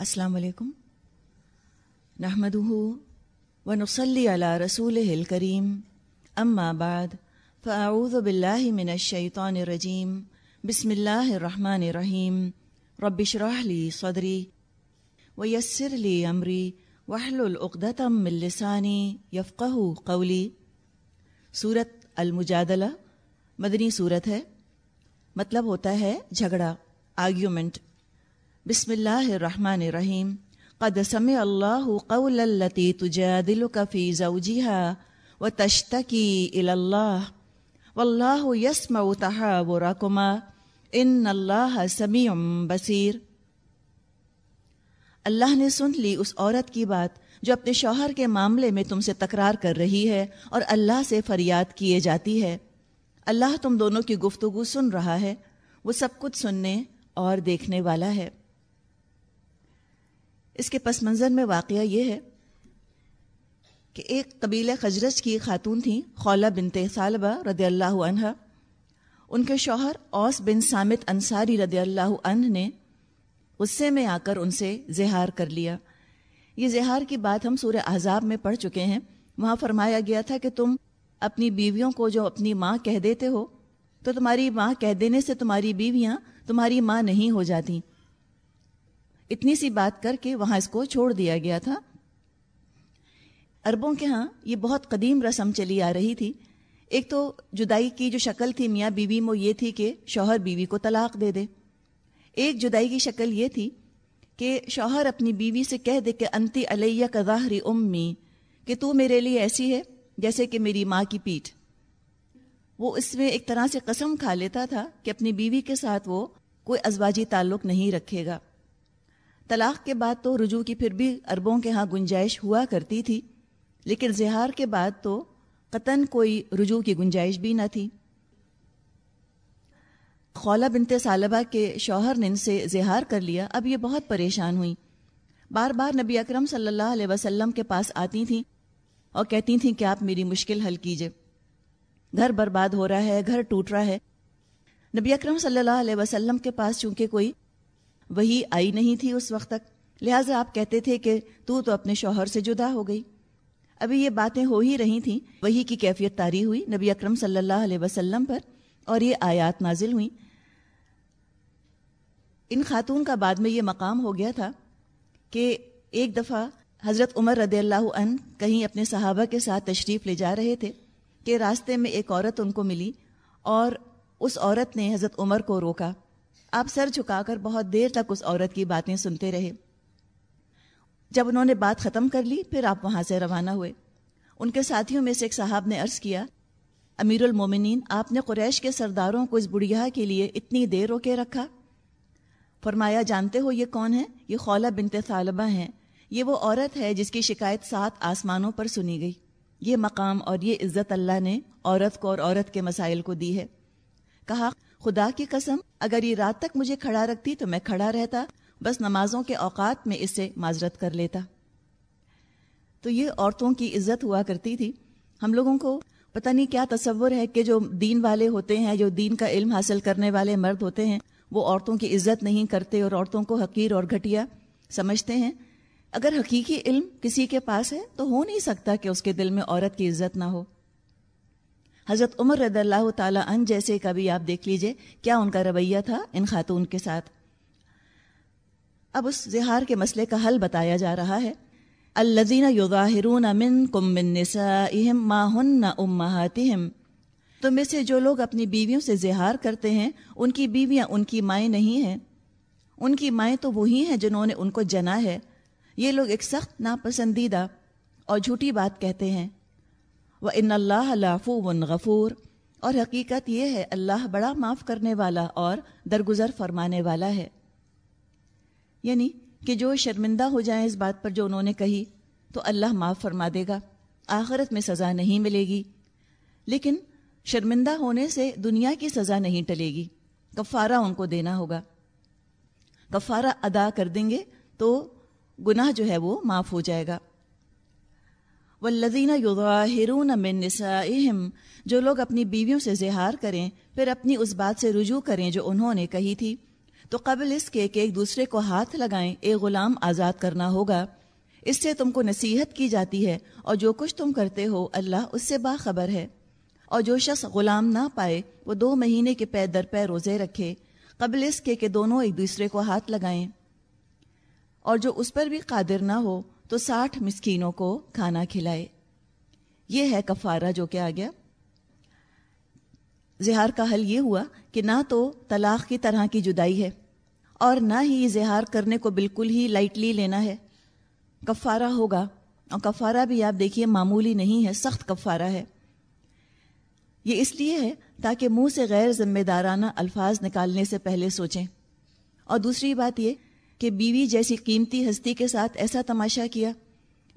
السلام علیکم۔ نحمد و نسلی علی رسول الکریم۔ اما بعد، فاعوذ باللہ من الشیطان الرجیم۔ بسم اللہ الرحمن الرحیم۔ رب اشرح لی صدری ویسر لی امری۔ وحلل عقدتم من لسانی یفقہ قولی۔ سورت المجادلہ، مدنی صورت ہے۔ مطلب ہوتا ہے جھگڑا آرگیومنٹ بسم اللہ الرحمن الرحیم. قد سمع اللہ قول التي تجادلك في زوجها وتشتكي الى الله. والله يسمع تحاوركما. ان اللہ سمیع بصیر. اللہ نے سن لی اس عورت کی بات جو اپنے شوہر کے معاملے میں تم سے تکرار کر رہی ہے اور اللہ سے فریاد کیے جاتی ہے. اللہ تم دونوں کی گفتگو سن رہا ہے. وہ سب کچھ سننے اور دیکھنے والا ہے. اس کے پس منظر میں واقعہ یہ ہے کہ ایک قبیل خجرج کی خاتون تھیں خولہ بنت صالبہ رضی اللہ عنہ۔ ان کے شوہر اوس بن سامت انصاری رضی اللہ عنہ نے غصے میں آ کر ان سے زہار کر لیا۔ یہ زہار کی بات ہم سورہ احزاب میں پڑھ چکے ہیں۔ وہاں فرمایا گیا تھا کہ تم اپنی بیویوں کو جو اپنی ماں کہہ دیتے ہو، تو تمہاری ماں کہہ دینے سے تمہاری بیویاں تمہاری ماں نہیں ہو جاتی۔ اتنی سی بات کر کے وہاں اس کو چھوڑ دیا گیا تھا۔ اربوں کے ہاں یہ بہت قدیم رسم چلی آ رہی تھی۔ ایک تو جدائی کی جو شکل تھی میاں بیوی میں یہ تھی کہ شوہر بیوی کو طلاق دے دے۔ ایک جدائی کی شکل یہ تھی کہ شوہر اپنی بیوی سے کہہ دے کہ انتی علیہ کا ظاہری امی، کہ تو میرے لیے ایسی ہے جیسے کہ میری ماں کی پیٹھ۔ وہ اس میں ایک طرح سے قسم کھا لیتا تھا کہ اپنی بیوی کے ساتھ وہ کوئی ازواجی تعلق نہیں رکھے گا۔ طلاق کے بعد تو رجوع کی پھر بھی اربوں کے ہاں گنجائش ہوا کرتی تھی، لیکن زہار کے بعد تو قطن کوئی رجوع کی گنجائش بھی نہ تھی۔ خولہ بنت سالبہ کے شوہر نے ان سے زہار کر لیا۔ اب یہ بہت پریشان ہوئی بار بار نبی اکرم صلی اللہ علیہ وسلم کے پاس آتی تھیں اور کہتی تھیں کہ آپ میری مشکل حل کیجیے گھر برباد ہو رہا ہے، گھر ٹوٹ رہا ہے۔ نبی اکرم صلی اللہ علیہ وسلم کے پاس چونکہ کوئی وہی آئی نہیں تھی اس وقت تک۔ لہٰذا آپ کہتے تھے کہ تو تو اپنے شوہر سے جدا ہو گئی۔ ابھی یہ باتیں ہو ہی رہی تھیں۔ وہی کی کیفیت تاری ہوئی نبی اکرم صلی اللہ علیہ وسلم پر اور یہ آیات نازل ہوئیں۔ ان خاتون کا بعد میں یہ مقام ہو گیا تھا کہ ایک دفعہ حضرت عمر رضی اللہ عنہ کہیں اپنے صحابہ کے ساتھ تشریف لے جا رہے تھے کہ راستے میں ایک عورت ان کو ملی اور اس عورت نے حضرت عمر کو روکا۔ آپ سر جھکا کر بہت دیر تک اس عورت کی باتیں سنتے رہے۔ جب انہوں نے بات ختم کر لی، پھر آپ وہاں سے روانہ ہوئے۔ ان کے ساتھیوں میں سے ایک صاحب نے عرض کیا، امیر المومنین، آپ نے قریش کے سرداروں کو اس بڑھیا کے لیے اتنی دیر روکے رکھا؟ فرمایا، جانتے ہو یہ کون ہے؟ یہ خولہ بنت طالبہ ہیں۔ یہ وہ عورت ہے جس کی شکایت سات آسمانوں پر سنی گئی۔ یہ مقام اور یہ عزت اللہ نے عورت کو اور عورت کے مسائل کو دی ہے۔ کہا خدا کی قسم، اگر یہ رات تک مجھے کھڑا رکھتی تو میں کھڑا رہتا، بس نمازوں کے اوقات میں اس سے معذرت کر لیتا۔ تو یہ عورتوں کی عزت ہوا کرتی تھی۔ ہم لوگوں کو پتہ نہیں کیا تصور ہے کہ جو دین والے ہوتے ہیں، جو دین کا علم حاصل کرنے والے مرد ہوتے ہیں، وہ عورتوں کی عزت نہیں کرتے اور عورتوں کو حقیر اور گھٹیا سمجھتے ہیں۔ اگر حقیقی علم کسی کے پاس ہے تو ہو نہیں سکتا کہ اس کے دل میں عورت کی عزت نہ ہو۔ حضرت عمر رضی اللہ تعالیٰ ان جیسے کبھی آپ دیکھ لیجیے، کیا ان کا رویہ تھا ان خاتون کے ساتھ؟ اب اس زہار کے مسئلے کا حل بتایا جا رہا ہے۔ الزین یظاہرون منکم من نسائہم ما ہن امہاتہم۔ تو میں سے جو لوگ اپنی بیویوں سے زہار کرتے ہیں، ان کی بیویاں ان کی مائیں نہیں ہیں۔ ان کی مائیں تو وہی ہیں جنہوں نے ان کو جنا ہے۔ یہ لوگ ایک سخت ناپسندیدہ اور جھوٹی بات کہتے ہیں۔ وہ ان اللہ لافو غفور۔ اور حقیقت یہ ہے، اللہ بڑا معاف کرنے والا اور درگزر فرمانے والا ہے۔ یعنی کہ جو شرمندہ ہو جائیں اس بات پر جو انہوں نے کہی، تو اللہ معاف فرما دے گا۔ آخرت میں سزا نہیں ملے گی۔ لیکن شرمندہ ہونے سے دنیا کی سزا نہیں ٹلے گی۔ کفارہ ان کو دینا ہوگا۔ کفارہ ادا کر دیں گے تو گناہ جو ہے وہ معاف ہو جائے گا۔ والذین یظاہرون من نسائہم جو لوگ اپنی بیویوں سے زہار کریں، پھر اپنی اس بات سے رجوع کریں جو انہوں نے کہی تھی۔ تو قبل اس کے کہ ایک دوسرے کو ہاتھ لگائیں ایک غلام آزاد کرنا ہوگا۔ اس سے تم کو نصیحت کی جاتی ہے، اور جو کچھ تم کرتے ہو، اللہ اس سے باخبر ہے۔ اور جو شخص غلام نہ پائے، وہ دو مہینے کے پے در پے روزے رکھے۔ قبل اس کے کہ دونوں ایک دوسرے کو ہاتھ لگائیں۔ اور جو اس پر بھی قادر نہ ہو تو ساٹھ مسکینوں کو کھانا کھلائے۔ یہ ہے کفارہ جو کہ آ گیا۔ زہار کا حل یہ ہوا کہ نہ تو طلاق کی طرح کی جدائی ہے اور نہ ہی اظہار کرنے کو بالکل ہی لائٹلی لینا ہے۔ کفارہ ہوگا۔ اور کفارہ بھی آپ دیکھیے معمولی نہیں ہے، سخت کفارہ ہے۔ یہ اس لیے ہے تاکہ منہ سے غیر ذمہ دارانہ الفاظ نکالنے سے پہلے سوچیں۔ اور دوسری بات یہ کہ بیوی جیسی قیمتی ہستی کے ساتھ ایسا تماشا کیا،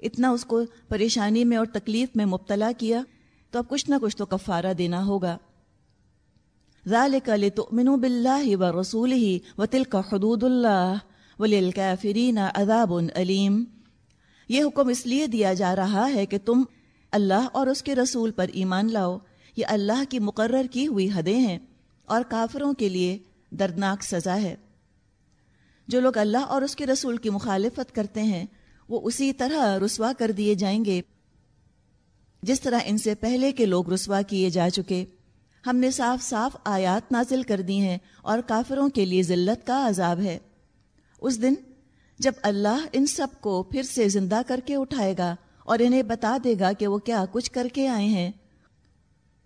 اتنا اس کو پریشانی میں اور تکلیف میں مبتلا کیا، تو اب کچھ نہ کچھ تو کفارہ دینا ہوگا۔ ذالک لتؤمنوا باللہ و رسول ہی و تلک حدود اللہ وللکافرین عذاب علیم۔ یہ حکم اس لیے دیا جا رہا ہے کہ تم اللہ اور اس کے رسول پر ایمان لاؤ، یہ اللہ کی مقرر کی ہوئی حدیں ہیں اور کافروں کے لیے دردناک سزا ہے۔ جو لوگ اللہ اور اس کے رسول کی مخالفت کرتے ہیں، وہ اسی طرح رسوا کر دیے جائیں گے۔ جس طرح ان سے پہلے کے لوگ رسوا کیے جا چکے، ہم نے صاف صاف آیات نازل کر دی ہیں اور کافروں کے لیے ذلت کا عذاب ہے۔ اس دن جب اللہ ان سب کو پھر سے زندہ کر کے اٹھائے گا اور انہیں بتا دے گا کہ وہ کیا کچھ کر کے آئے ہیں،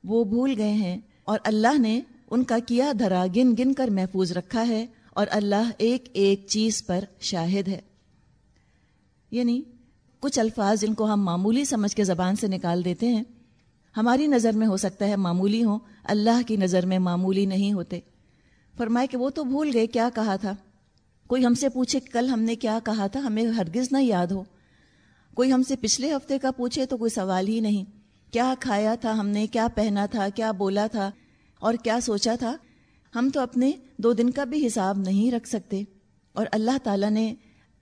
وہ بھول گئے ہیں اور اللہ نے ان کا کیا دھرا گن گن کر محفوظ رکھا ہے۔ اور اللہ ایک ایک چیز پر شاہد ہے۔ یعنی کچھ الفاظ جن کو ہم معمولی سمجھ کے زبان سے نکال دیتے ہیں، ہماری نظر میں ہو سکتا ہے معمولی ہوں، اللہ کی نظر میں معمولی نہیں ہوتے۔ فرمائے کہ وہ تو بھول گئے، کیا کہا تھا؟ کوئی ہم سے پوچھے کل ہم نے کیا کہا تھا، ہمیں ہرگز نہ یاد ہو۔ کوئی ہم سے پچھلے ہفتے کا پوچھے تو کوئی سوال ہی نہیں۔ کیا کھایا تھا، ہم نے کیا پہنا تھا، کیا بولا تھا اور کیا سوچا تھا؟ ہم تو اپنے دو دن کا بھی حساب نہیں رکھ سکتے۔ اور اللہ تعالیٰ نے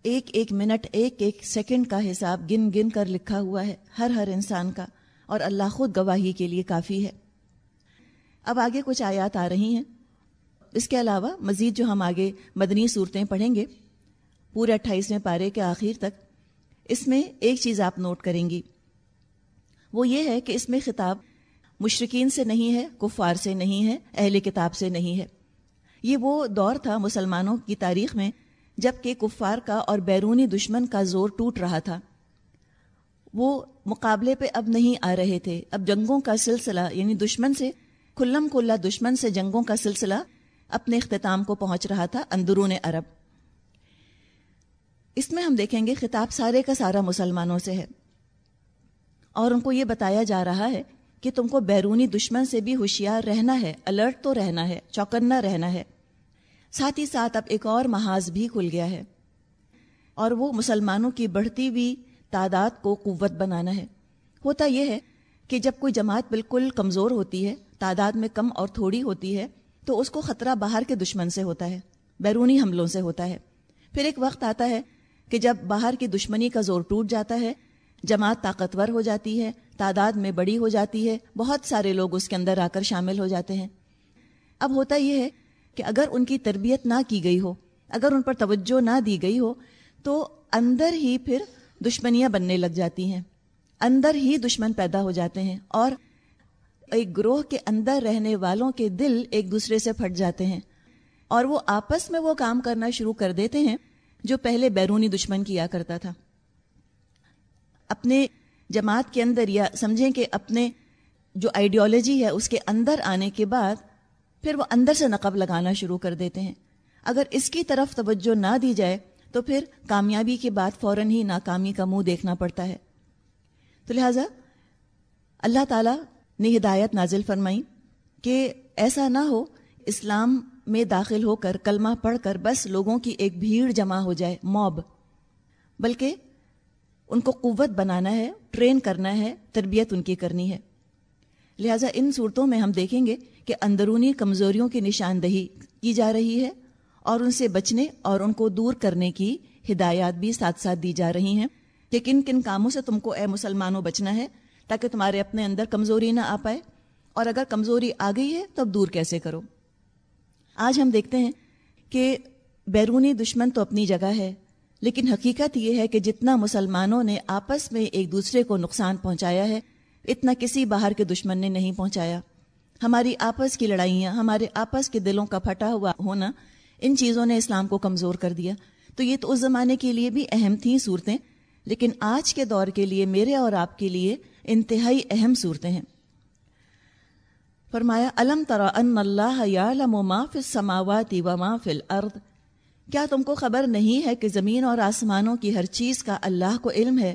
ایک ایک منٹ، ایک ایک سیکنڈ کا حساب گن گن کر لکھا ہوا ہے ہر ہر انسان کا۔ اور اللہ خود گواہی کے لیے کافی ہے۔ اب آگے کچھ آیات آ رہی ہیں۔ اس کے علاوہ مزید جو ہم آگے مدنی صورتیں پڑھیں گے، پورے اٹھائیسویں پارے کے آخر تک، اس میں ایک چیز آپ نوٹ کریں گی۔ وہ یہ ہے کہ اس میں خطاب مشرقین سے نہیں ہے، کفار سے نہیں ہے، اہل کتاب سے نہیں ہے۔ یہ وہ دور تھا مسلمانوں کی تاریخ میں جبکہ کفار کا اور بیرونی دشمن کا زور ٹوٹ رہا تھا۔ وہ مقابلے پہ اب نہیں آ رہے تھے۔ اب جنگوں کا سلسلہ یعنی دشمن سے، کھلم کھلا دشمن سے جنگوں کا سلسلہ اپنے اختتام کو پہنچ رہا تھا اندرون عرب۔ اس میں ہم دیکھیں گے خطاب سارے کا سارا مسلمانوں سے ہے۔ اور ان کو یہ بتایا جا رہا ہے کہ تم کو بیرونی دشمن سے بھی ہوشیار رہنا ہے الرٹ تو رہنا ہے، چوکنا رہنا ہے۔ ساتھ ہی ساتھ اب ایک اور محاذ بھی کھل گیا ہے۔ اور وہ مسلمانوں کی بڑھتی ہوئی تعداد کو قوت بنانا ہے۔ ہوتا یہ ہے کہ جب کوئی جماعت بالکل کمزور ہوتی ہے، تعداد میں کم اور تھوڑی ہوتی ہے، تو اس کو خطرہ باہر کے دشمن سے ہوتا ہے، بیرونی حملوں سے ہوتا ہے۔ پھر ایک وقت آتا ہے کہ جب باہر کی دشمنی کا زور ٹوٹ جاتا ہے، جماعت طاقتور ہو جاتی ہے تعداد میں بڑی ہو جاتی ہے، بہت سارے لوگ اس کے اندر آ کر شامل ہو جاتے ہیں۔ اب ہوتا یہ ہے کہ اگر ان کی تربیت نہ کی گئی ہو، اگر ان پر توجہ نہ دی گئی ہو، تو اندر ہی پھر دشمنیاں بننے لگ جاتی ہیں۔ اندر ہی دشمن پیدا ہو جاتے ہیں اور ایک گروہ کے اندر رہنے والوں کے دل ایک دوسرے سے پھٹ جاتے ہیں۔ اور وہ آپس میں وہ کام کرنا شروع کر دیتے ہیں جو پہلے بیرونی دشمن کیا کرتا تھا۔ اپنے جماعت کے اندر یا سمجھیں کہ اپنے جو آئیڈیالوجی ہے اس کے اندر آنے کے بعد پھر وہ اندر سے نقب لگانا شروع کر دیتے ہیں۔ اگر اس کی طرف توجہ نہ دی جائے تو پھر کامیابی کے بعد فوراً ہی ناکامی کا منہ دیکھنا پڑتا ہے۔ تو لہٰذا اللہ تعالیٰ نے ہدایت نازل فرمائی کہ ایسا نہ ہو اسلام میں داخل ہو کر کلمہ پڑھ کر بس لوگوں کی ایک بھیڑ جمع ہو جائے، موب۔ بلکہ ان کو قوت بنانا ہے ٹرین کرنا ہے، تربیت ان کی کرنی ہے۔ لہٰذا ان صورتوں میں ہم دیکھیں گے کہ اندرونی کمزوریوں کی نشاندہی کی جا رہی ہے اور ان سے بچنے اور ان کو دور کرنے کی ہدایات بھی ساتھ ساتھ دی جا رہی ہیں۔ کہ کن کن کاموں سے تم کو اے مسلمانوں بچنا ہے تاکہ تمہارے اپنے اندر کمزوری نہ آ پائے۔ اور اگر کمزوری آ گئی ہے تو اب دور کیسے کرو؟ آج ہم دیکھتے ہیں کہ بیرونی دشمن تو اپنی جگہ ہے لیکن حقیقت یہ ہے کہ جتنا مسلمانوں نے آپس میں ایک دوسرے کو نقصان پہنچایا ہے، اتنا کسی باہر کے دشمن نے نہیں پہنچایا۔ ہماری آپس کی لڑائیاں، ہمارے آپس کے دلوں کا پھٹا ہوا ہونا، ان چیزوں نے اسلام کو کمزور کر دیا۔ تو یہ تو اس زمانے کے لیے بھی اہم تھیں صورتیں، لیکن آج کے دور کے لیے میرے اور آپ کے لیے انتہائی اہم صورتیں ہیں۔ فرمایا علم ترا ان اللہ یعلم ما فی السماوات و ما فی الارض؟ کیا تم کو خبر نہیں ہے کہ زمین اور آسمانوں کی ہر چیز کا اللہ کو علم ہے؟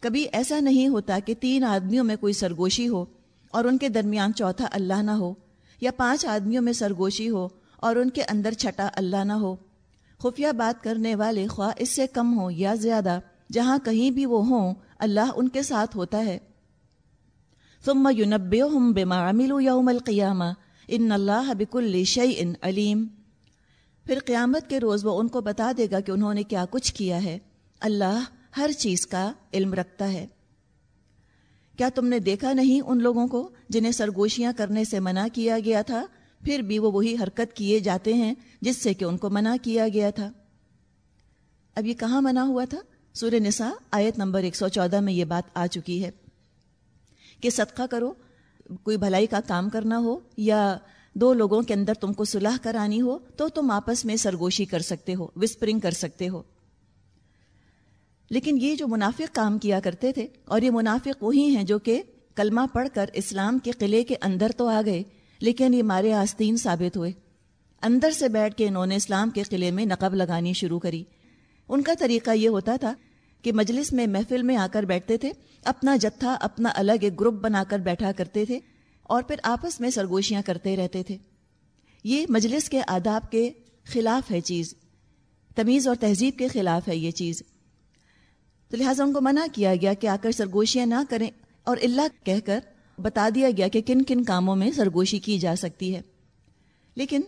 کبھی ایسا نہیں ہوتا کہ تین آدمیوں میں کوئی سرگوشی ہو اور ان کے درمیان چوتھا اللہ نہ ہو، یا پانچ آدمیوں میں سرگوشی ہو اور ان کے اندر چھٹا اللہ نہ ہو۔ خفیہ بات کرنے والے خواہ اس سے کم ہوں یا زیادہ، جہاں کہیں بھی وہ ہوں، اللہ ان کے ساتھ ہوتا ہے۔ ثم ينبئهم بما عملوا يوم القيامه ان اللہ بكل شيء علیم۔ پھر قیامت کے روز وہ ان کو بتا دے گا کہ انہوں نے کیا کچھ کیا ہے۔ اللہ ہر چیز کا علم رکھتا ہے۔ کیا تم نے دیکھا نہیں ان لوگوں کو جنہیں سرگوشیاں کرنے سے منع کیا گیا تھا؟ پھر بھی وہ وہی حرکت کیے جاتے ہیں جس سے کہ ان کو منع کیا گیا تھا۔ اب یہ کہاں منع ہوا تھا؟ سورہ نساء آیت نمبر 114 میں یہ بات آ چکی ہے کہ صدقہ کرو، کوئی بھلائی کا کام کرنا ہو یا دو لوگوں کے اندر تم کو صلاح کرانی ہو تو تم آپس میں سرگوشی کر سکتے ہو وسپرنگ کر سکتے ہو۔ لیکن یہ جو منافق کام کیا کرتے تھے، اور یہ منافق وہی ہیں جو کہ کلمہ پڑھ کر اسلام کے قلعے کے اندر تو آ گئے، لیکن یہ مارے آستین ثابت ہوئے۔ اندر سے بیٹھ کے انہوں نے اسلام کے قلعے میں نقب لگانی شروع کری۔ ان کا طریقہ یہ ہوتا تھا کہ مجلس میں محفل میں آ کر بیٹھتے تھے، اپنا جتھا، اپنا الگ ایک گروپ بنا کر بیٹھا کرتے تھے۔ اور پھر آپس میں سرگوشیاں کرتے رہتے تھے۔ یہ مجلس کے آداب کے خلاف ہے چیز۔ تمیز اور تہذیب کے خلاف ہے یہ چیز۔ تو لہٰذا ان کو منع کیا گیا کہ آ کر سرگوشیاں نہ کریں اور اللہ کہہ کر بتا دیا گیا کہ کن کن کاموں میں سرگوشی کی جا سکتی ہے۔ لیکن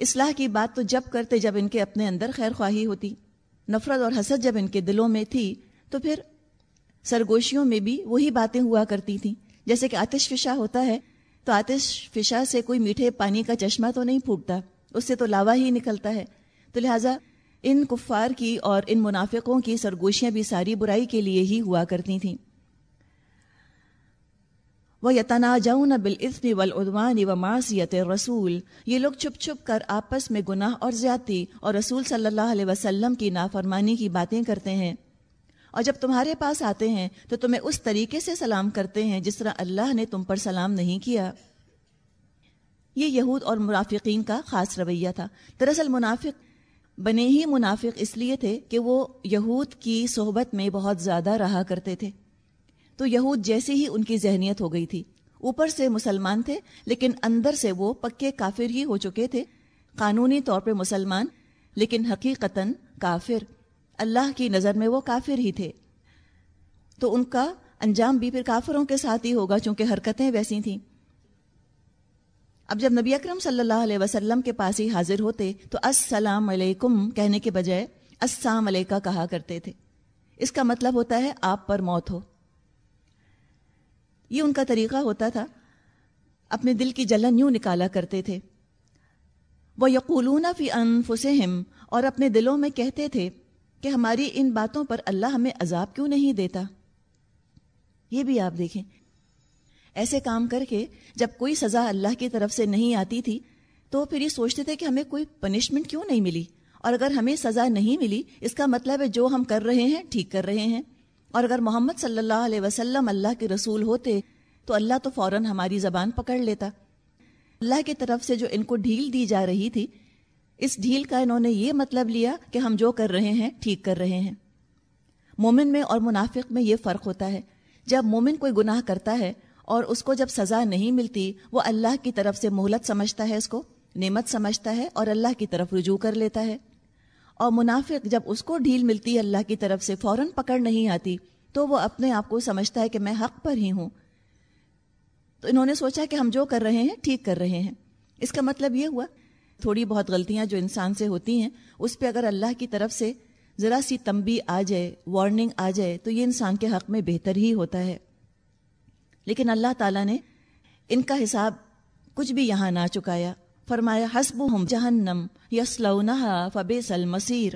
اصلاح کی بات تو جب کرتے جب ان کے اپنے اندر خیر خواہی ہوتی، نفرت اور حسد جب ان کے دلوں میں تھی، تو پھر سرگوشیوں میں بھی وہی باتیں ہوا کرتی تھیں۔ جیسے کہ آتش فشا ہوتا ہے تو آتش فشا سے کوئی میٹھے پانی کا چشمہ تو نہیں پھوٹتا اس سے تو لاوا ہی نکلتا ہے۔ تو لہٰذا ان کفار کی اور ان منافقوں کی سرگوشیاں بھی ساری برائی کے لیے ہی ہوا کرتی تھیں۔ وہ یتنا جاؤن بالعفم ولادوان و معصیت رسول یہ لوگ چھپ چھپ کر آپس میں گناہ اور زیادتی اور رسول صلی اللہ علیہ وسلم کی نافرمانی کی باتیں کرتے ہیں۔ اور جب تمہارے پاس آتے ہیں تو تمہیں اس طریقے سے سلام کرتے ہیں جس طرح اللہ نے تم پر سلام نہیں کیا۔ یہ یہود اور منافقین کا خاص رویہ تھا۔ دراصل منافق، بنے ہی منافق اس لیے تھے کہ وہ یہود کی صحبت میں بہت زیادہ رہا کرتے تھے۔ تو یہود جیسی ہی ان کی ذہنیت ہو گئی تھی۔ اوپر سے مسلمان تھے، لیکن اندر سے وہ پکے کافر ہی ہو چکے تھے۔ قانونی طور پہ مسلمان، لیکن حقیقتاً کافر۔ اللہ کی نظر میں وہ کافر ہی تھے۔ تو ان کا انجام بھی پھر کافروں کے ساتھ ہی ہوگا چونکہ حرکتیں ویسی تھیں۔ اب جب نبی اکرم صلی اللہ علیہ وسلم کے پاس ہی حاضر ہوتے تو السلام علیکم کہنے کے بجائے السلام علیکہ کہا کرتے تھے۔ اس کا مطلب ہوتا ہے آپ پر موت ہو۔ یہ ان کا طریقہ ہوتا تھا۔ اپنے دل کی جلن یوں نکالا کرتے تھے۔ وہ یقولون فی انفسہم اور اپنے دلوں میں کہتے تھے کہ ہماری ان باتوں پر اللہ ہمیں عذاب کیوں نہیں دیتا؟ یہ بھی آپ دیکھیں۔ ایسے کام کر کے جب کوئی سزا اللہ کی طرف سے نہیں آتی تھی، تو پھر یہ سوچتے تھے کہ ہمیں کوئی پنشمنٹ کیوں نہیں ملی؟ اور اگر ہمیں سزا نہیں ملی، اس کا مطلب ہے جو ہم کر رہے ہیں، ٹھیک کر رہے ہیں۔ اور اگر محمد صلی اللہ علیہ وسلم اللہ کے رسول ہوتے، تو اللہ تو فوراً ہماری زبان پکڑ لیتا۔ اللہ کی طرف سے جو ان کو ڈھیل دی جا رہی تھی اس ڈھیل کا انہوں نے یہ مطلب لیا کہ ہم جو کر رہے ہیں، ٹھیک کر رہے ہیں۔ مومن میں اور منافق میں یہ فرق ہوتا ہے۔ جب مومن کوئی گناہ کرتا ہے اور اس کو جب سزا نہیں ملتی، وہ اللہ کی طرف سے مہلت سمجھتا ہے اس کو، نعمت سمجھتا ہے اور اللہ کی طرف رجوع کر لیتا ہے۔ اور منافق جب اس کو ڈھیل ملتی ہے اللہ کی طرف سے، فوراً پکڑ نہیں آتی، تو وہ اپنے آپ کو سمجھتا ہے کہ میں حق پر ہی ہوں۔ تو انہوں نے سوچا کہ ہم جو کر رہے ہیں، ٹھیک کر رہے ہیں۔ اس کا مطلب یہ ہوا تھوڑی بہت غلطیاں جو انسان سے ہوتی ہیں، اس پہ اگر اللہ کی طرف سے ذرا سی تمبی آ جائے وارننگ آ جائے، تو یہ انسان کے حق میں بہتر ہی ہوتا ہے۔ لیکن اللہ تعالیٰ نے ان کا حساب کچھ بھی یہاں نہ چکایا۔ فرمایا حسب ہم جہنم یسلونہا فبیس المسیر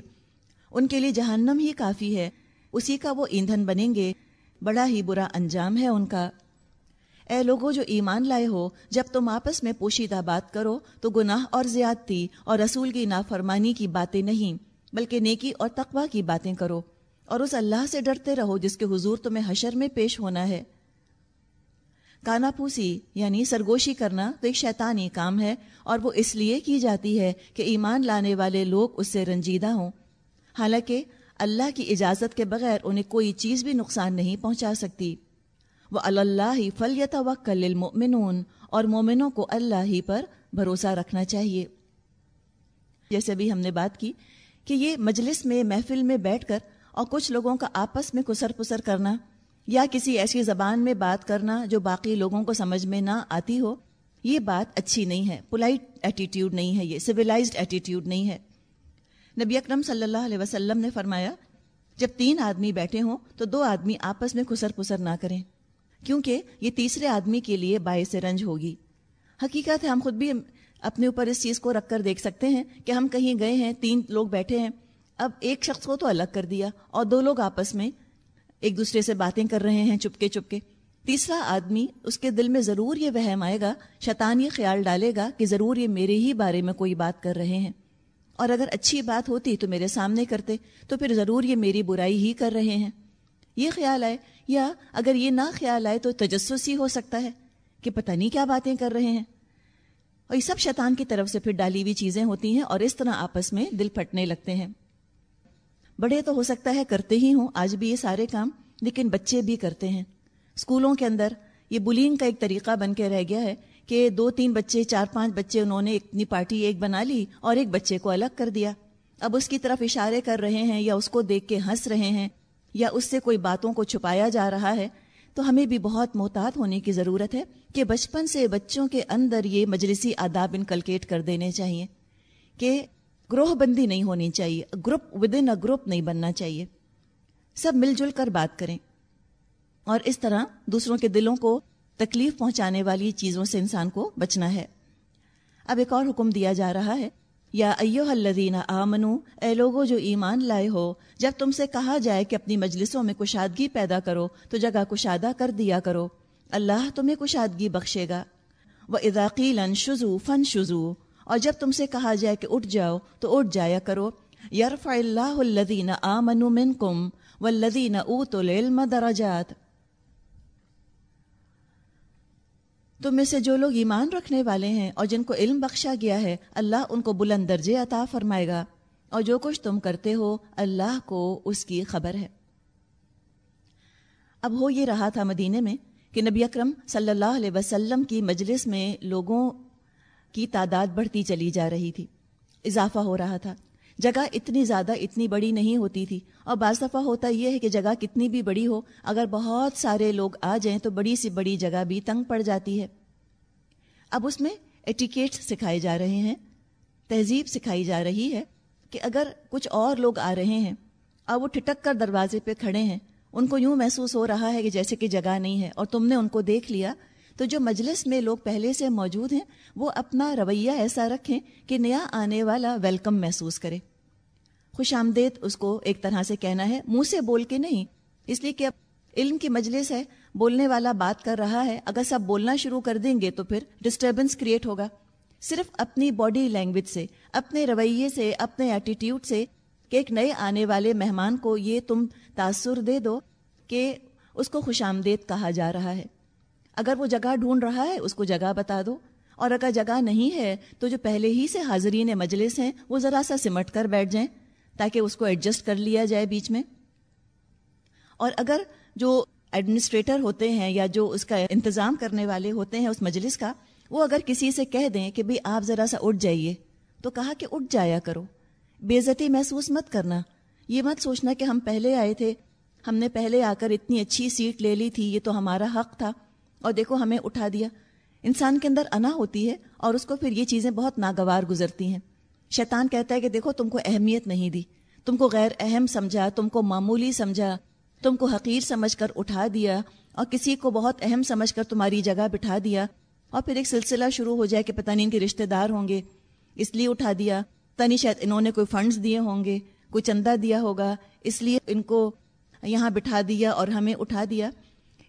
ان کے لیے جہنم ہی کافی ہے، اسی کا وہ ایندھن بنیں گے، بڑا ہی برا انجام ہے ان کا۔ اے لوگوں جو ایمان لائے ہو، جب تم آپس میں پوشیدہ بات کرو، تو گناہ اور زیادتی اور رسول کی نافرمانی کی باتیں نہیں، بلکہ نیکی اور تقوا کی باتیں کرو، اور اس اللہ سے ڈرتے رہو جس کے حضور تمہیں حشر میں پیش ہونا ہے۔ کانا پوسی یعنی سرگوشی کرنا تو ایک شیطانی کام ہے، اور وہ اس لیے کی جاتی ہے کہ ایمان لانے والے لوگ اس سے رنجیدہ ہوں۔ حالانکہ اللہ کی اجازت کے بغیر انہیں کوئی چیز بھی نقصان نہیں پہنچا سکتی۔ وہ اللہ ہی فل المؤمنون اور مومنوں کو اللہ ہی پر بھروسہ رکھنا چاہیے۔ جیسے بھی ہم نے بات کی کہ یہ مجلس میں محفل میں بیٹھ کر اور کچھ لوگوں کا آپس میں کسر پسر کرنا یا کسی ایسی زبان میں بات کرنا جو باقی لوگوں کو سمجھ میں نہ آتی ہو، یہ بات اچھی نہیں ہے۔ پولائٹ ایٹیٹیوڈ نہیں ہے، یہ سویلائزڈ ایٹیٹیوڈ نہیں ہے۔ نبی اکرم صلی اللہ علیہ وسلم نے فرمایا، جب تین آدمی بیٹھے ہوں تو دو آدمی آپس میں خسر پسر نہ کریں۔ کیونکہ یہ تیسرے آدمی کے لیے باعث رنج ہوگی۔ حقیقت ہے، ہم خود بھی اپنے اوپر اس چیز کو رکھ کر دیکھ سکتے ہیں کہ ہم کہیں گئے ہیں، تین لوگ بیٹھے ہیں۔ اب ایک شخص کو تو الگ کر دیا اور دو لوگ آپس میں ایک دوسرے سے باتیں کر رہے ہیں چپکے چپکے۔ تیسرا آدمی اس کے دل میں ضرور یہ وہم آئے گا، شیطان یہ خیال ڈالے گا کہ ضرور یہ میرے ہی بارے میں کوئی بات کر رہے ہیں۔ اور اگر اچھی بات ہوتی تو میرے سامنے کرتے، تو پھر ضرور یہ میری برائی ہی کر رہے ہیں۔ یہ خیال آئے یا اگر یہ نہ خیال آئے تو تجسس ہی ہو سکتا ہے کہ پتہ نہیں کیا باتیں کر رہے ہیں۔ اور یہ سب شیطان کی طرف سے پھر ڈالی ہوئی چیزیں ہوتی ہیں اور اس طرح آپس میں دل پھٹنے لگتے ہیں۔ بڑے تو ہو سکتا ہے کرتے ہی ہوں، آج بھی یہ سارے کام لیکن بچے بھی کرتے ہیں۔ اسکولوں کے اندر یہ بلینگ کا ایک طریقہ بن کے رہ گیا ہے کہ دو تین بچے، چار پانچ بچے انہوں نے اپنی پارٹی ایک بنا لی اور ایک بچے کو الگ کر دیا۔ اب اس کی طرف اشارے کر رہے ہیں یا اس کو دیکھ کے ہنس رہے ہیں۔ یا اس سے کوئی باتوں کو چھپایا جا رہا ہے، تو ہمیں بھی بہت محتاط ہونے کی ضرورت ہے کہ بچپن سے بچوں کے اندر یہ مجلسی آداب انکلکیٹ کر دینے چاہیے کہ گروہ بندی نہیں ہونی چاہیے، group within a group نہیں بننا چاہیے۔ سب مل جل کر بات کریں۔ اور اس طرح دوسروں کے دلوں کو تکلیف پہنچانے والی چیزوں سے انسان کو بچنا ہے۔ اب ایک اور حکم دیا جا رہا ہے یا ایو الذین آمنو، اے لوگو جو ایمان لائے ہو، جب تم سے کہا جائے کہ اپنی مجلسوں میں کشادگی پیدا کرو، تو جگہ کشادہ کر دیا کرو۔ اللہ تمہیں کشادگی بخشے گا۔ وہ اداقیل شزو فن شزو اور جب تم سے کہا جائے کہ اٹھ جاؤ، تو اٹھ جایا کرو۔ یرف اللہ الدین آ منو من کم و لدین اوت العلم درجات۔ تم میں سے جو لوگ ایمان رکھنے والے ہیں اور جن کو علم بخشا گیا ہے، اللہ ان کو بلند درجے عطا فرمائے گا۔ اور جو کچھ تم کرتے ہو، اللہ کو اس کی خبر ہے۔ اب ہو یہ رہا تھا مدینے میں کہ نبی اکرم صلی اللہ علیہ وسلم کی مجلس میں لوگوں کی تعداد بڑھتی چلی جا رہی تھی۔ اضافہ ہو رہا تھا۔ جگہ اتنی زیادہ اتنی بڑی نہیں ہوتی تھی۔ اور بعض دفعہ ہوتا یہ ہے کہ جگہ کتنی بھی بڑی ہو، اگر بہت سارے لوگ آ جائیں تو بڑی سی بڑی جگہ بھی تنگ پڑ جاتی ہے۔ اب اس میں ایٹیکیٹ سکھائے جا رہے ہیں، تہذیب سکھائی جا رہی ہے کہ اگر کچھ اور لوگ آ رہے ہیں اور وہ ٹھٹک کر دروازے پہ کھڑے ہیں۔ ان کو یوں محسوس ہو رہا ہے کہ جیسے کہ جگہ نہیں ہے۔ اور تم نے ان کو دیکھ لیا۔ تو جو مجلس میں لوگ پہلے سے موجود ہیں، وہ اپنا رویہ ایسا رکھیں کہ نیا آنے والا ویلکم محسوس کرے۔ خوش آمدید اس کو ایک طرح سے کہنا ہے۔ منہ سے بول کے نہیں۔ اس لیے کہ اب علم کی مجلس ہے، بولنے والا بات کر رہا ہے۔ اگر سب بولنا شروع کر دیں گے تو پھر ڈسٹربنس کریٹ ہوگا۔ صرف اپنی باڈی لینگویج سے، اپنے رویے سے، اپنے ایٹیٹیوڈ سے کہ ایک نئے آنے والے مہمان کو یہ تم تاثر دے دو کہ اس کو خوش آمدید کہا جا رہا ہے۔ اگر وہ جگہ ڈھونڈ رہا ہے، اس کو جگہ بتا دو۔ اور اگر جگہ نہیں ہے، تو جو پہلے ہی سے حاضرین مجلس ہیں، وہ ذرا سا سمٹ کر بیٹھ جائیں۔ تاکہ اس کو ایڈجسٹ کر لیا جائے بیچ میں۔ اور اگر جو ایڈمنسٹریٹر ہوتے ہیں یا جو اس کا انتظام کرنے والے ہوتے ہیں اس مجلس کا، وہ اگر کسی سے کہہ دیں کہ بھائی آپ ذرا سا اٹھ جائیے، تو کہا کہ اٹھ جایا کرو۔ بےزتی محسوس مت کرنا۔ یہ مت سوچنا کہ ہم پہلے آئے تھے، ہم نے پہلے آ کر اتنی اچھی سیٹ لے لی تھی، یہ تو ہمارا حق تھا۔ اور دیکھو ہمیں اٹھا دیا۔ انسان کے اندر انا ہوتی ہے اور اس کو پھر یہ چیزیں بہت ناگوار گزرتی ہیں۔ شیطان کہتا ہے کہ دیکھو تم کو اہمیت نہیں دی۔ تم کو غیر اہم سمجھا، تم کو معمولی سمجھا، تم کو حقیر سمجھ کر اٹھا دیا اور کسی کو بہت اہم سمجھ کر تمہاری جگہ بٹھا دیا اور پھر ایک سلسلہ شروع ہو جائے کہ پتہ نہیں ان کے رشتے دار ہوں گے۔ اس لیے اٹھا دیا۔ نہیں شاید انہوں نے کوئی فنڈز دیے ہوں گے، کوئی چندہ دیا ہوگا۔ اس لیے ان کو یہاں بٹھا دیا اور ہمیں اٹھا دیا۔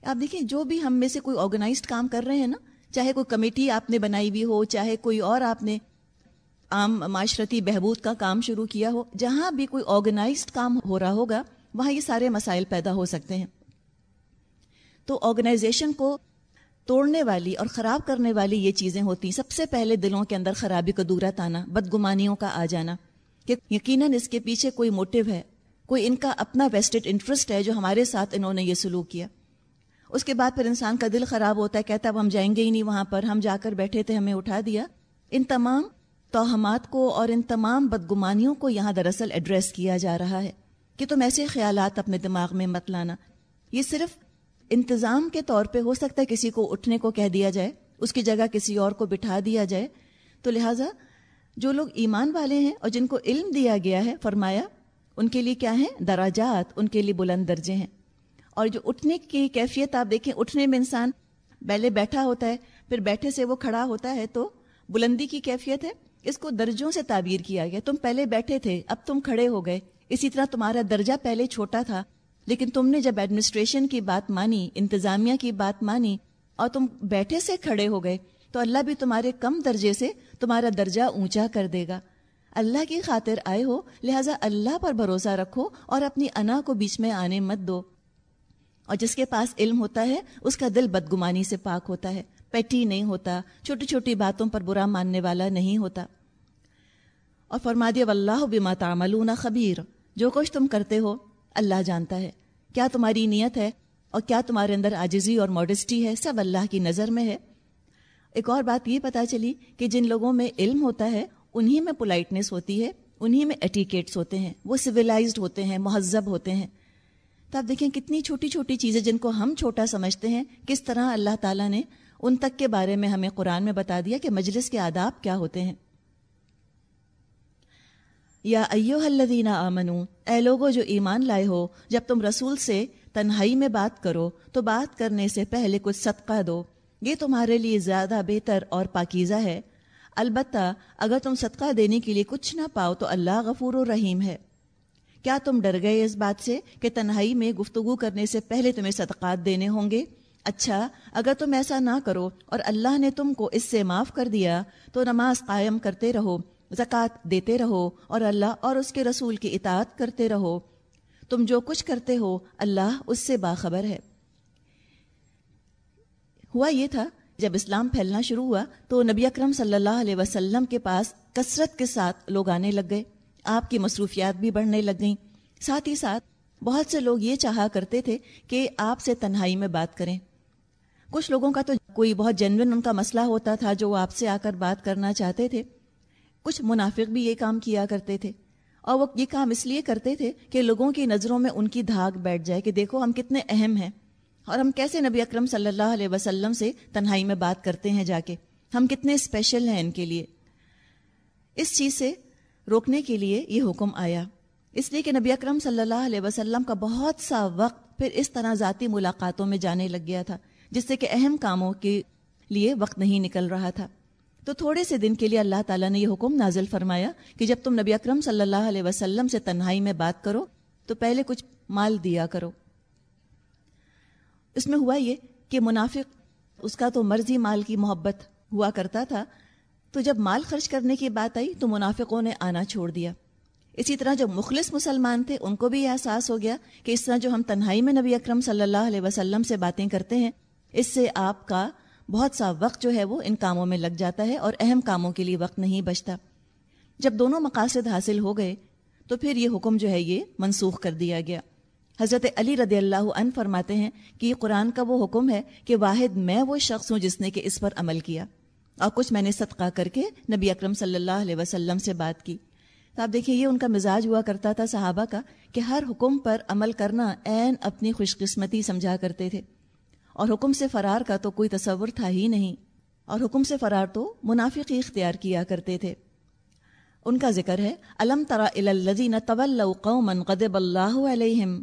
آپ دیکھیں، جو بھی ہم میں سے کوئی آرگنائزڈ کام کر رہے ہیں نا، چاہے کوئی کمیٹی آپ نے بنائی ہوئی ہو، چاہے کوئی اور آپ نے عام معاشرتی بہبود کا کام شروع کیا ہو، جہاں بھی کوئی آرگنائزڈ کام ہو رہا ہوگا، وہاں یہ سارے مسائل پیدا ہو سکتے ہیں۔ تو آرگنائزیشن کو توڑنے والی اور خراب کرنے والی یہ چیزیں ہوتی، سب سے پہلے دلوں کے اندر خرابی کا دورت آنا بدگمانیوں کا آ جانا۔ کہ یقیناً اس کے پیچھے کوئی موٹو ہے، کوئی ان کا اپنا ویسٹڈ انٹرسٹ ہے جو ہمارے ساتھ انہوں نے یہ سلوک کیا۔ اس کے بعد پھر انسان کا دل خراب ہوتا ہے، کہتا اب ہم جائیں گے ہی نہیں وہاں پر، ہم جا کر بیٹھے تھے، ہمیں اٹھا دیا۔ ان تمام توہمات کو اور ان تمام بدگمانیوں کو یہاں دراصل ایڈریس کیا جا رہا ہے کہ تم ایسے خیالات اپنے دماغ میں مت لانا۔ یہ صرف انتظام کے طور پہ ہو سکتا ہے کسی کو اٹھنے کو کہہ دیا جائے، اس کی جگہ کسی اور کو بٹھا دیا جائے۔ تو لہٰذا جو لوگ ایمان والے ہیں اور جن کو علم دیا گیا ہے، فرمایا، ان کے لیے کیا ہیں؟ دراجات، ان کے لیے بلند درجے ہیں۔ اور جو اٹھنے کی کیفیت آپ دیکھیں، اٹھنے میں انسان پہلے بیٹھا ہوتا ہے، پھر بیٹھے سے وہ کھڑا ہوتا ہے، تو بلندی کی کیفیت ہے۔ اس کو درجوں سے تعبیر کیا گیا، تم پہلے بیٹھے تھے، اب تم کھڑے ہو گئے۔ اسی طرح تمہارا درجہ پہلے چھوٹا تھا، لیکن تم نے جب ایڈمنسٹریشن کی بات مانی، انتظامیہ کی بات مانی، اور تم بیٹھے سے کھڑے ہو گئے، تو اللہ بھی تمہارے کم درجے سے تمہارا درجہ اونچا کر دے گا۔ اللہ کی خاطر آئے ہو، لہٰذا اللہ پر بھروسہ رکھو اور اپنی انا کو بیچ میں آنے مت دو۔ اور جس کے پاس علم ہوتا ہے، اس کا دل بدگمانی سے پاک ہوتا ہے۔ پیٹی نہیں ہوتا، چھوٹی چھوٹی باتوں پر برا ماننے والا نہیں ہوتا۔ اور فرما دیا اللہ بما تعملون خبیر۔ جو کچھ تم کرتے ہو، اللہ جانتا ہے۔ کیا تمہاری نیت ہے؟ اور کیا تمہارے اندر آجزی اور ماڈسٹی ہے؟ سب اللہ کی نظر میں ہے۔ ایک اور بات یہ پتا چلی کہ جن لوگوں میں علم ہوتا ہے، انہی میں پولائٹنس ہوتی ہے، انہی میں ایٹیکیٹس ہوتے ہیں۔ وہ سویلائزڈ ہوتے ہیں، مہذب ہوتے ہیں۔ تو آپ دیکھیں کتنی چھوٹی چھوٹی چیزیں جن کو ہم چھوٹا سمجھتے ہیں، کس طرح اللہ تعالیٰ نے ان تک کے بارے میں ہمیں قرآن میں بتا دیا کہ مجلس کے آداب کیا ہوتے ہیں۔ یا ایو الذین آمنو، اے لوگو جو ایمان لائے ہو، جب تم رسول سے تنہائی میں بات کرو، تو بات کرنے سے پہلے کچھ صدقہ دو۔ یہ تمہارے لیے زیادہ بہتر اور پاکیزہ ہے۔ البتہ اگر تم صدقہ دینے کے لیے کچھ نہ پاؤ، تو اللہ غفور و رحیم ہے۔ کیا تم ڈر گئے اس بات سے کہ تنہائی میں گفتگو کرنے سے پہلے تمہیں صدقات دینے ہوں گے؟ اچھا اگر تم ایسا نہ کرو اور اللہ نے تم کو اس سے معاف کر دیا، تو نماز قائم کرتے رہو، زکوٰۃ دیتے رہو اور اللہ اور اس کے رسول کی اطاعت کرتے رہو۔ تم جو کچھ کرتے ہو، اللہ اس سے باخبر ہے۔ ہوا یہ تھا، جب اسلام پھیلنا شروع ہوا، تو نبی اکرم صلی اللہ علیہ وسلم کے پاس کثرت کے ساتھ لوگ آنے لگ گئے۔ آپ کی مصروفیات بھی بڑھنے لگ گئیں۔ ساتھ ہی ساتھ، بہت سے لوگ یہ چاہا کرتے تھے کہ آپ سے تنہائی میں بات کریں۔ کچھ لوگوں کا تو کوئی بہت جنون ان کا مسئلہ ہوتا تھا جو وہ آپ سے آ کر بات کرنا چاہتے تھے۔ کچھ منافق بھی یہ کام کیا کرتے تھے۔ اور وہ یہ کام اس لیے کرتے تھے کہ لوگوں کی نظروں میں ان کی دھاگ بیٹھ جائے کہ دیکھو ہم کتنے اہم ہیں۔ اور ہم کیسے نبی اکرم صلی اللہ علیہ وسلم سے تنہائی میں بات کرتے ہیں جا کے۔ ہم کتنے اسپیشل ہیں ان کے لیے۔ اس چیز سے روکنے کے لیے یہ حکم آیا۔ اس لیے کہ نبی اکرم صلی اللہ علیہ وسلم کا بہت سا وقت پھر اس طرح ذاتی ملاقاتوں میں جانے لگ گیا تھا۔ جس سے کہ اہم کاموں کے لیے وقت نہیں نکل رہا تھا۔ تو تھوڑے سے دن کے لیے اللہ تعالیٰ نے یہ حکم نازل فرمایا کہ جب تم نبی اکرم صلی اللہ علیہ وسلم سے تنہائی میں بات کرو، تو پہلے کچھ مال دیا کرو۔ اس میں ہوا یہ کہ منافق، اس کا تو مرضی مال کی محبت ہوا کرتا تھا۔ تو جب مال خرچ کرنے کی بات آئی، تو منافقوں نے آنا چھوڑ دیا۔ اسی طرح جو مخلص مسلمان تھے، ان کو بھی یہ احساس ہو گیا کہ اس طرح جو ہم تنہائی میں نبی اکرم صلی اللہ علیہ وسلم سے باتیں کرتے ہیں اس سے آپ کا بہت سا وقت جو ہے وہ ان کاموں میں لگ جاتا ہے اور اہم کاموں کے لیے وقت نہیں بچتا۔ جب دونوں مقاصد حاصل ہو گئے، تو پھر یہ حکم جو ہے یہ منسوخ کر دیا گیا۔ حضرت علی رضی اللہ عنہ فرماتے ہیں کہ یہ قرآن کا وہ حکم ہے کہ واحد میں وہ شخص ہوں جس نے کہ اس پر عمل کیا۔ اور کچھ میں نے صدقہ کر کے نبی اکرم صلی اللہ علیہ وسلم سے بات کی۔ تو آپ دیکھیں یہ ان کا مزاج ہوا کرتا تھا صحابہ کا کہ ہر حکم پر عمل کرنا عین اپنی خوش قسمتی سمجھا کرتے تھے۔ اور حکم سے فرار کا تو کوئی تصور تھا ہی نہیں۔ اور حکم سے فرار تو منافقی اختیار کیا کرتے تھے۔ ان کا ذکر ہے علم ترا الذین طول قوما غضب اللہ علیہم۔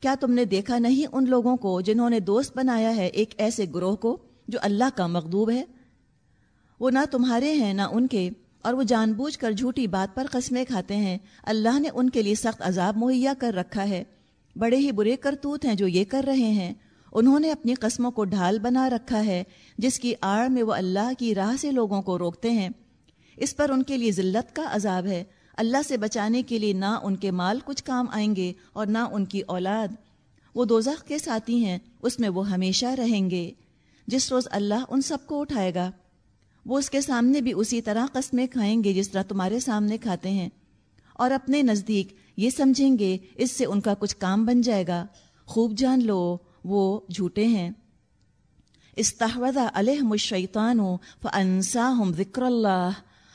کیا تم نے دیکھا نہیں ان لوگوں کو جنہوں نے دوست بنایا ہے ایک ایسے گروہ کو جو اللہ کا مغدوب ہے؟ وہ نہ تمہارے ہیں نہ ان کے، اور وہ جان بوجھ کر جھوٹی بات پر قسمیں کھاتے ہیں۔ اللہ نے ان کے لیے سخت عذاب مہیا کر رکھا ہے۔ بڑے ہی برے کرتوت ہیں جو یہ کر رہے ہیں۔ انہوں نے اپنی قسموں کو ڈھال بنا رکھا ہے، جس کی آڑ میں وہ اللہ کی راہ سے لوگوں کو روکتے ہیں۔ اس پر ان کے لیے ذلت کا عذاب ہے۔ اللہ سے بچانے کے لیے نہ ان کے مال کچھ کام آئیں گے اور نہ ان کی اولاد۔ وہ دوزخ کے ساتھی ہیں، اس میں وہ ہمیشہ رہیں گے۔ جس روز اللہ ان سب کو اٹھائے گا۔ وہ اس کے سامنے بھی اسی طرح قسمیں کھائیں گے جس طرح تمہارے سامنے کھاتے ہیں۔ اور اپنے نزدیک یہ سمجھیں گے، اس سے ان کا کچھ کام بن جائے گا۔ خوب جان لو۔ وہ جھوٹے ہیں۔ استحوذ علیہم الشیطان فانساہم ذکر اللہ۔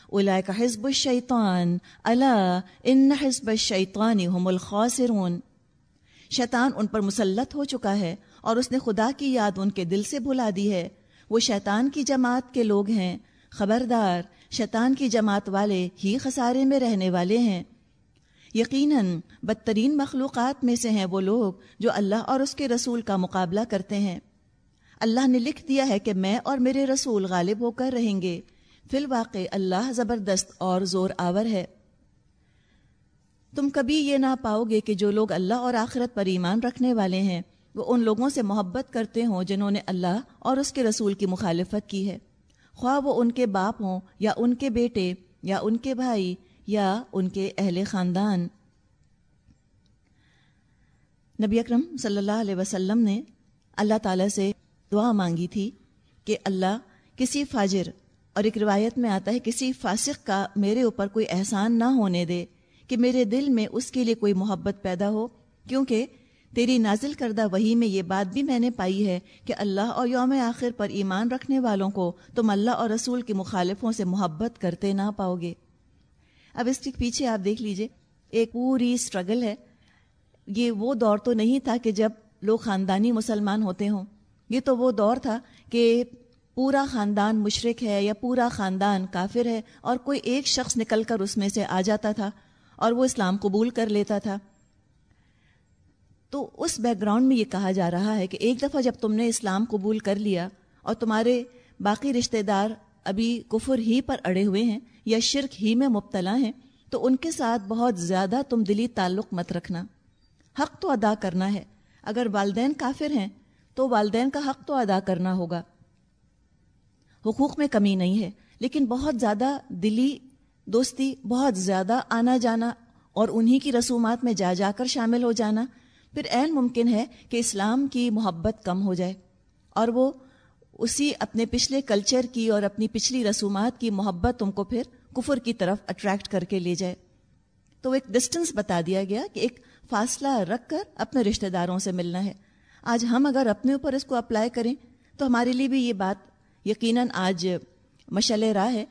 اولئک حزب الشیطان الا ان حزب الشیطان هم الخاسرون۔ شیطان ان پر مسلط ہو چکا ہے اور اس نے خدا کی یاد ان کے دل سے بھلا دی ہے۔ وہ شیطان کی جماعت کے لوگ ہیں۔ خبردار، شیطان کی جماعت والے ہی خسارے میں رہنے والے ہیں۔ یقیناً بدترین مخلوقات میں سے ہیں وہ لوگ جو اللہ اور اس کے رسول کا مقابلہ کرتے ہیں۔ اللہ نے لکھ دیا ہے کہ میں اور میرے رسول غالب ہو کر رہیں گے۔ فی الواقع اللہ زبردست اور زور آور ہے۔ تم کبھی یہ نہ پاؤ گے کہ جو لوگ اللہ اور آخرت پر ایمان رکھنے والے ہیں، وہ ان لوگوں سے محبت کرتے ہوں جنہوں نے اللہ اور اس کے رسول کی مخالفت کی ہے۔ خواہ وہ ان کے باپ ہوں یا ان کے بیٹے یا ان کے بھائی یا ان کے اہل خاندان۔ نبی اکرم صلی اللہ علیہ وسلم نے اللہ تعالیٰ سے دعا مانگی تھی کہ اللہ کسی فاجر، اور ایک روایت میں آتا ہے، کسی فاسق کا میرے اوپر کوئی احسان نہ ہونے دے کہ میرے دل میں اس کے لیے کوئی محبت پیدا ہو، کیونکہ تیری نازل کردہ وہی میں یہ بات بھی میں نے پائی ہے کہ اللہ اور یوم آخر پر ایمان رکھنے والوں کو تم اللہ اور رسول کی مخالفوں سے محبت کرتے نہ پاؤ گے۔ اب اس کے پیچھے آپ دیکھ لیجیے، ایک پوری اسٹرگل ہے۔ یہ وہ دور تو نہیں تھا کہ جب لوگ خاندانی مسلمان ہوتے ہوں۔ یہ تو وہ دور تھا کہ پورا خاندان مشرق ہے یا پورا خاندان کافر ہے اور کوئی ایک شخص نکل کر اس میں سے آ جاتا تھا اور وہ اسلام قبول کر لیتا تھا۔ تو اس بیک گراؤنڈ میں یہ کہا جا رہا ہے کہ ایک دفعہ جب تم نے اسلام قبول کر لیا اور تمہارے باقی رشتہ دار ابھی کفر ہی پر اڑے ہوئے ہیں یا شرک ہی میں مبتلا ہیں، تو ان کے ساتھ بہت زیادہ تم دلی تعلق مت رکھنا۔ حق تو ادا کرنا ہے۔ اگر والدین کافر ہیں، تو والدین کا حق تو ادا کرنا ہوگا۔ حقوق میں کمی نہیں ہے، لیکن بہت زیادہ دلی دوستی، بہت زیادہ آنا جانا اور انہی کی رسومات میں جا جا کر شامل ہو جانا، پھر عین ممکن ہے کہ اسلام کی محبت کم ہو جائے اور وہ اسی اپنے پچھلے کلچر کی اور اپنی پچھلی رسومات کی محبت تم کو پھر کفر کی طرف اٹریکٹ کر کے لے جائے۔ تو ایک ڈسٹنس بتا دیا گیا کہ ایک فاصلہ رکھ کر اپنے رشتہ داروں سے ملنا ہے۔ آج ہم اگر اپنے اوپر اس کو اپلائی کریں تو ہمارے لیے بھی یہ بات یقیناً آج مشل راہ ہے۔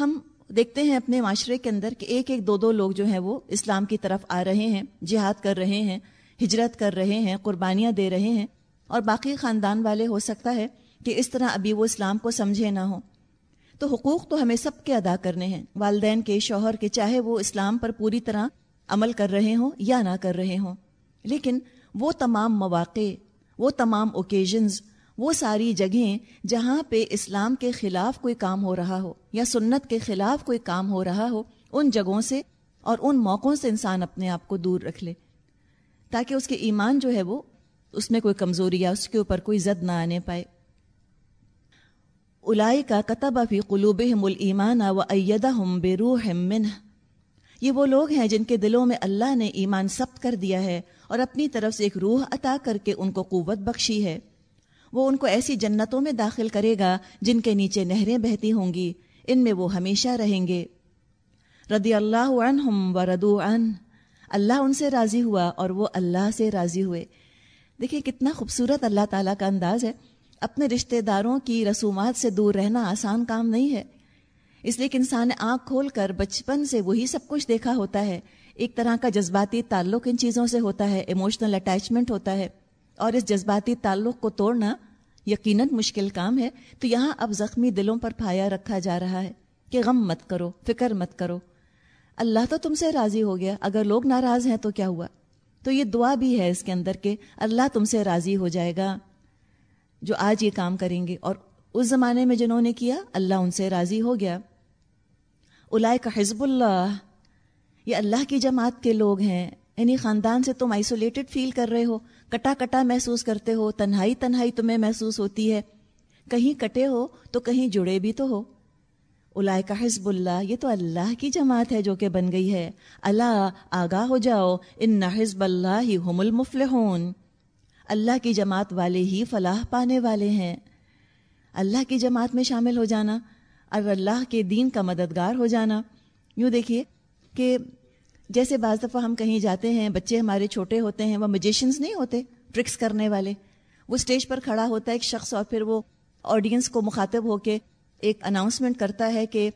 ہم دیکھتے ہیں اپنے معاشرے کے اندر کہ ایک ایک دو دو لوگ جو ہیں وہ اسلام کی طرف آ رہے ہیں، جہاد کر رہے ہیں، ہجرت کر رہے ہیں، قربانیاں دے رہے ہیں اور باقی خاندان والے ہو سکتا ہے۔ کہ اس طرح ابھی وہ اسلام کو سمجھے نہ ہوں۔ تو حقوق تو ہمیں سب کے ادا کرنے ہیں۔ والدین کے، شوہر کے، چاہے وہ اسلام پر پوری طرح عمل کر رہے ہوں یا نہ کر رہے ہوں۔ لیکن وہ تمام مواقع، وہ تمام اوکیزنز وہ ساری جگہیں جہاں پہ اسلام کے خلاف کوئی کام ہو رہا ہو یا سنت کے خلاف کوئی کام ہو رہا ہو، ان جگہوں سے اور ان موقعوں سے انسان اپنے آپ کو دور رکھ لے۔ تاکہ اس کے ایمان جو ہے وہ، اس میں کوئی کمزوری یا اس کے اوپر کوئی زد نہ آنے پائے۔ الائی کا کتب فی قلوب مل و ایدہ ہم بے روح یہ وہ لوگ ہیں جن کے دلوں میں اللہ نے ایمان سخت کر دیا ہے اور اپنی طرف سے ایک روح عطا کر کے ان کو قوت بخشی ہے۔ وہ ان کو ایسی جنتوں میں داخل کرے گا جن کے نیچے نہریں بہتی ہوں گی۔ ان میں وہ ہمیشہ رہیں گے۔ رضی اللہ عنہم و ردو عن۔ اللہ ان سے راضی ہوا اور وہ اللہ سے راضی ہوئے۔ دیکھیں کتنا خوبصورت اللہ تعالیٰ کا انداز ہے۔ اپنے رشتہ داروں کی رسومات سے دور رہنا آسان کام نہیں ہے۔ اس لیے کہ انسان نے آنکھ کھول کر بچپن سے وہی سب کچھ دیکھا ہوتا ہے۔ ایک طرح کا جذباتی تعلق ان چیزوں سے ہوتا ہے ایموشنل اٹیچمنٹ ہوتا ہے۔ اور اس جذباتی تعلق کو توڑنا یقیناً مشکل کام ہے۔ تو یہاں اب زخمی دلوں پر پھایا رکھا جا رہا ہے کہ غم مت کرو، فکر مت کرو۔ اللہ تو تم سے راضی ہو گیا، اگر لوگ ناراض ہیں تو کیا ہوا؟ تو یہ دعا بھی ہے اس کے اندر کہ اللہ تم سے راضی ہو جائے گا۔ جو آج یہ کام کریں گے اور اس زمانے میں جنہوں نے کیا، اللہ ان سے راضی ہو گیا۔ الائے کا حزب اللہ، یہ اللہ کی جماعت کے لوگ ہیں۔ یعنی خاندان سے تم آئسولیٹڈ فیل کر رہے ہو، کٹا کٹا محسوس کرتے ہو، تنہائی تنہائی تمہیں محسوس ہوتی ہے۔ کہیں کٹے ہو تو کہیں جڑے بھی تو ہو۔ الائے کا حزب اللہ، یہ تو اللہ کی جماعت ہے جو کہ بن گئی ہے۔ اللہ، آگاہ ہو جاؤ، ان حزب اللہ ہی ہم المفلحون۔ اللہ کی جماعت والے ہی فلاح پانے والے ہیں۔ اللہ کی جماعت میں شامل ہو جانا، اور اللہ کے دین کا مددگار ہو جانا۔ یوں دیکھیے کہ جیسے بعض دفعہ ہم کہیں جاتے ہیں، بچے ہمارے چھوٹے ہوتے ہیں، وہ میجیشنز نہیں ہوتے ٹرکس کرنے والے۔ وہ اسٹیج پر کھڑا ہوتا ہے ایک شخص، اور پھر وہ آڈینس کو مخاطب ہو کے ایک اناؤنسمنٹ کرتا ہے کہ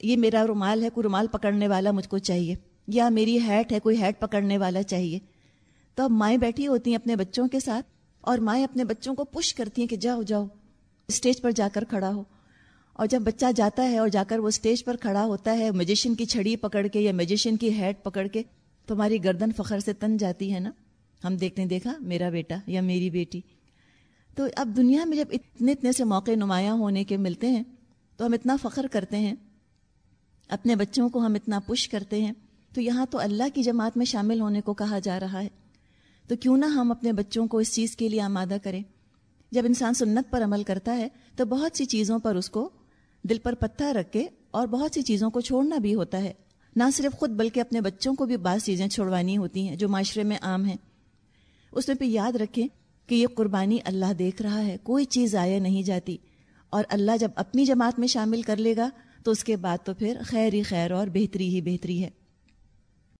یہ میرا رومال ہے، کوئی رومال پکڑنے والا مجھ کو چاہیے، یا میری ہیٹ ہے، کوئی ہیٹ پکڑنے والا چاہیے۔ تو اب مائیں بیٹھی ہوتی ہیں اپنے بچوں کے ساتھ اور مائیں اپنے بچوں کو پش کرتی ہیں کہ جاؤ جاؤ، اسٹیج پر جا کر کھڑا ہو۔ اور جب بچہ جاتا ہے اور جا کر وہ اسٹیج پر کھڑا ہوتا ہے میجیشین کی چھڑی پکڑ کے یا میجیشین کی ہیڈ پکڑ کے، تو ہماری گردن فخر سے تن جاتی ہے نا۔ ہم دیکھنے دیکھا، میرا بیٹا یا میری بیٹی۔ تو اب دنیا میں جب اتنے اتنے سے موقع نمایاں ہونے کے ملتے ہیں، تو ہم اتنا فخر کرتے ہیں، اپنے بچوں کو ہم اتنا پش کرتے ہیں۔ تو یہاں تو اللہ کی جماعت میں شامل ہونے کو کہا جا رہا ہے۔ تو کیوں نہ ہم اپنے بچوں کو اس چیز کے لیے آمادہ کریں؟ جب انسان سنت پر عمل کرتا ہے، تو بہت سی چیزوں پر اس کو دل پر پتہ رکھ کے اور بہت سی چیزوں کو چھوڑنا بھی ہوتا ہے۔ نہ صرف خود، بلکہ اپنے بچوں کو بھی بعض چیزیں چھوڑوانی ہوتی ہیں جو معاشرے میں عام ہیں۔ اس میں پہ یاد رکھیں کہ یہ قربانی اللہ دیکھ رہا ہے، کوئی چیز آیا نہیں جاتی۔ اور اللہ جب اپنی جماعت میں شامل کر لے گا، تو اس کے بعد تو پھر خیر ہی خیر اور بہتری ہی بہتری ہے۔